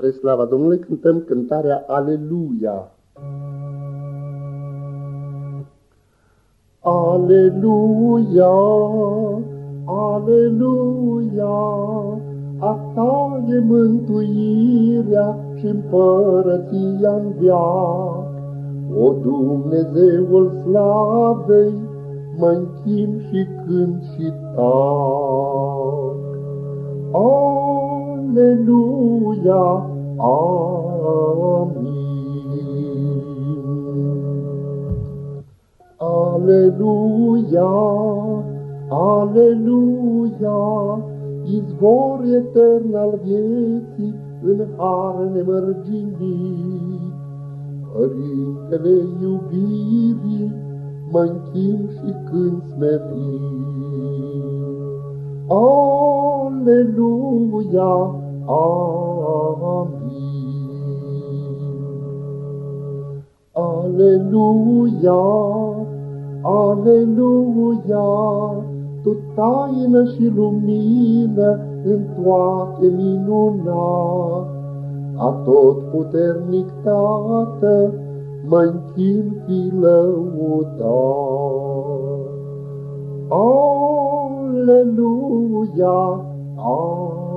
Spre slava Domnului cântăm cântarea Aleluia. Aleluia, Aleluia, a ta e mântuirea și împărăția în viac. O Dumnezeul slavei, mă închin și cânt și tac. Aleluia, amin. Aleluia, aleluia, izvor etern al vieții în har nemărginit. Părintele iubirii, mă închin și când smerit. Aleluia, amin. Aleluia, aleluia, tu taină și lumină în toate minunat. A tot puternic Tată, mă închin fi lăudat. Aleluia, amin.